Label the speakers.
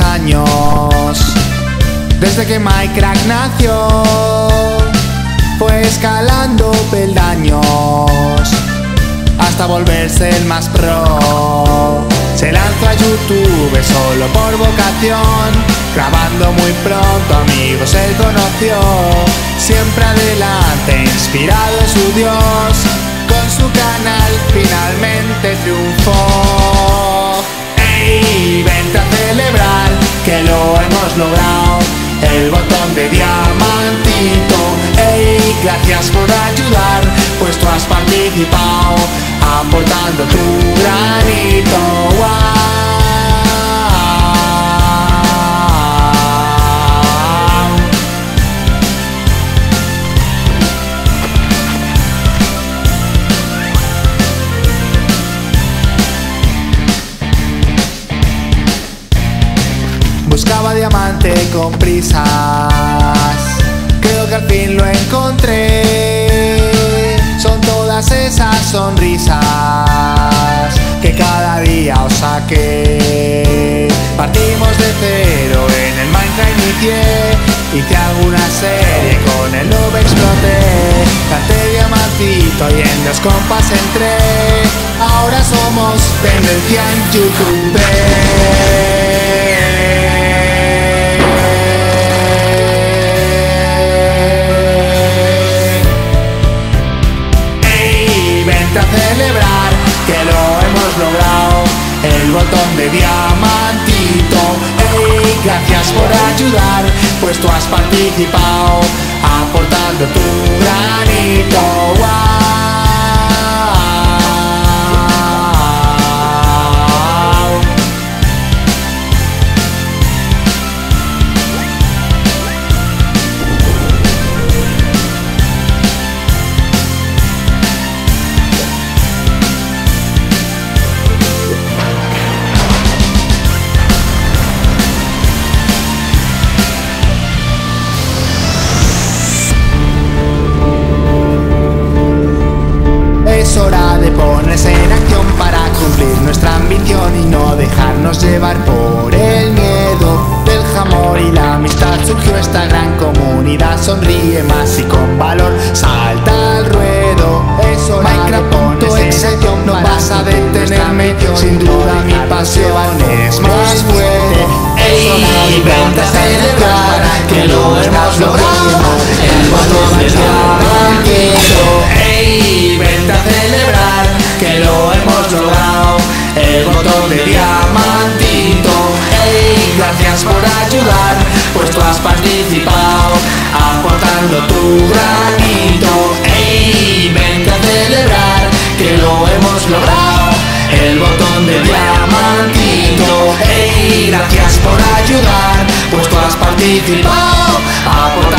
Speaker 1: años. Desde que Minecraft nació, fue escalando peldaños hasta volverse el más pro. Se lanzó a YouTube solo por vocación, grabando muy pronto amigos él conoció. Siempre adelante, inspirado en su Dios, con su canal finalmente triunfó. Gracias por ayudar, pues tú has participado, aportando tu granito. ¡Guau! Buscaba diamante con prisas. Al fin lo encontré. Son todas esas sonrisas que cada día os saqué. Partimos de cero en el Minecraft inicié. Hice alguna serie con el noob exploté. Canté diamantito y en los compas entré. Ahora somos tendencia en YouTube. El botón de diamantito. ¡Ey! Gracias por ayudar, pues tú has participado, aportando tu granito. Dejarnos llevar por el miedo del jamón y la amistad. Surgió esta gran comunidad, sonríe más y con valor salta al ruedo. Es hora Minecraft.exe, no vas a detenerme, sin duda mi pasión es más fuerte. Ey, vente a celebrar que lo hemos logrado, el gracias por ayudar,